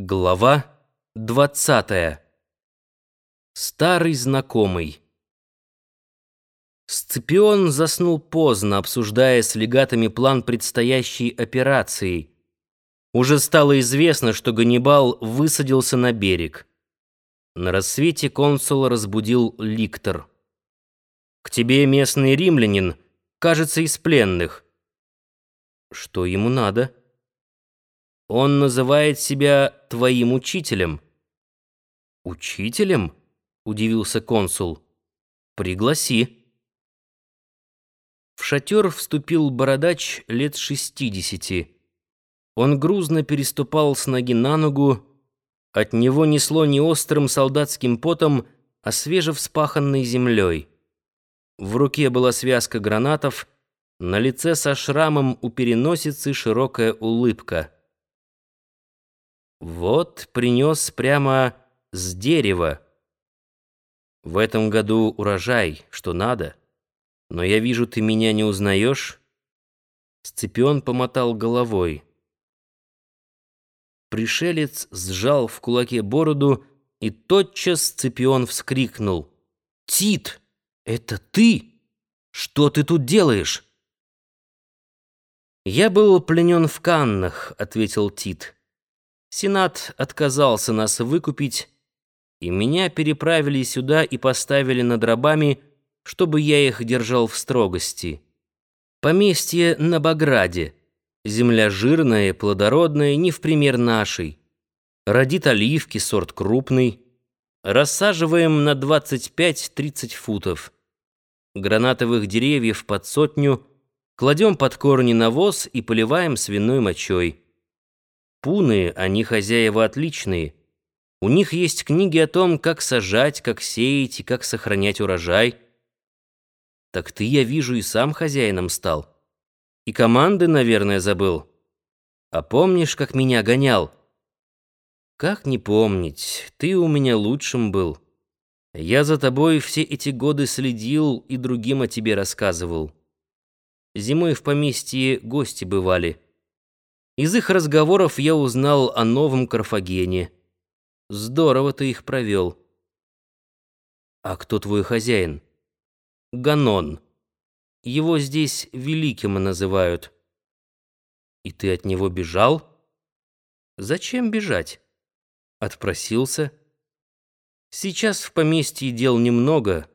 Глава двадцатая. Старый знакомый. Сципион заснул поздно, обсуждая с легатами план предстоящей операции. Уже стало известно, что Ганнибал высадился на берег. На рассвете консул разбудил ликтор. «К тебе местный римлянин, кажется, из пленных». «Что ему надо?» Он называет себя твоим учителем». «Учителем?» — удивился консул. «Пригласи». В шатер вступил бородач лет шестидесяти. Он грузно переступал с ноги на ногу. От него несло не острым солдатским потом, а свежевспаханной землей. В руке была связка гранатов, на лице со шрамом у переносицы широкая улыбка — вот принес прямо с дерева. В этом году урожай, что надо. Но я вижу, ты меня не узнаешь. Сципион помотал головой. Пришелец сжал в кулаке бороду, и тотчас Сципион вскрикнул. «Тит, это ты? Что ты тут делаешь?» «Я был пленен в Каннах», — ответил Тит. Сенат отказался нас выкупить, и меня переправили сюда и поставили над рабами, чтобы я их держал в строгости. Поместье на Баграде. Земля жирная, плодородная, не в пример нашей. Родит оливки, сорт крупный. Рассаживаем на 25-30 футов. Гранатовых деревьев под сотню, кладем под корни навоз и поливаем свиной мочой. Пуны, они хозяева отличные. У них есть книги о том, как сажать, как сеять и как сохранять урожай. Так ты, я вижу, и сам хозяином стал. И команды, наверное, забыл. А помнишь, как меня гонял? Как не помнить, ты у меня лучшим был. Я за тобой все эти годы следил и другим о тебе рассказывал. Зимой в поместье гости бывали. Из их разговоров я узнал о новом Карфагене. Здорово ты их провел. А кто твой хозяин? Ганон. Его здесь великим называют. И ты от него бежал? Зачем бежать? Отпросился. Сейчас в поместье дел немного,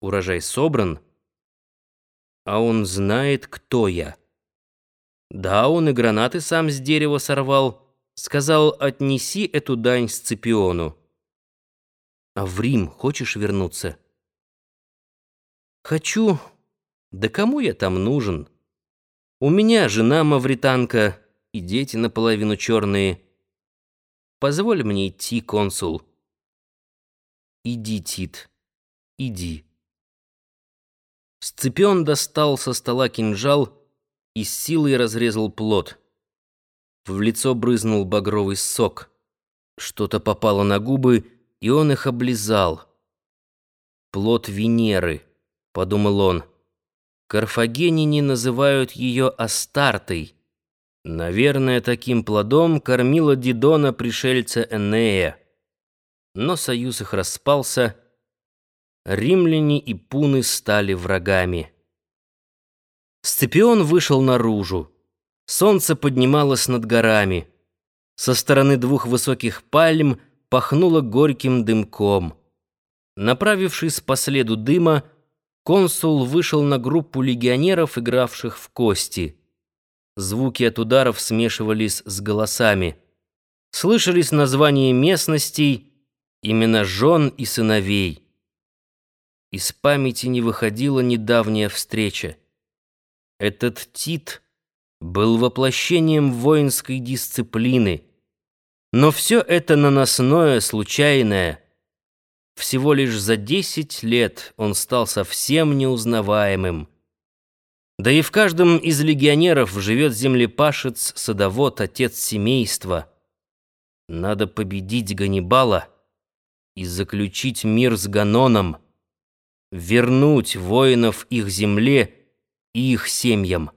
урожай собран, а он знает, кто я. Да, он и гранаты сам с дерева сорвал. Сказал, отнеси эту дань Сципиону. А в Рим хочешь вернуться? Хочу. Да кому я там нужен? У меня жена мавританка и дети наполовину черные. Позволь мне идти, консул. Иди, Тит, иди. Сципион достал со стола кинжал и с силой разрезал плод. В лицо брызнул багровый сок. Что-то попало на губы, и он их облизал. «Плод Венеры», — подумал он. «Карфагенине называют ее Астартой. Наверное, таким плодом кормила Дидона пришельца Энея. Но союз их распался. Римляне и пуны стали врагами». Сципион вышел наружу. Солнце поднималось над горами. Со стороны двух высоких пальм пахнуло горьким дымком. Направившись по следу дыма, консул вышел на группу легионеров, игравших в кости. Звуки от ударов смешивались с голосами. Слышались названия местностей, имена жен и сыновей. Из памяти не выходила недавняя встреча. Этот Тит был воплощением воинской дисциплины. Но все это наносное, случайное. Всего лишь за десять лет он стал совсем неузнаваемым. Да и в каждом из легионеров живет землепашец, садовод, отец семейства. Надо победить Ганнибала и заключить мир с Ганоном, вернуть воинов их земле — и их семьям.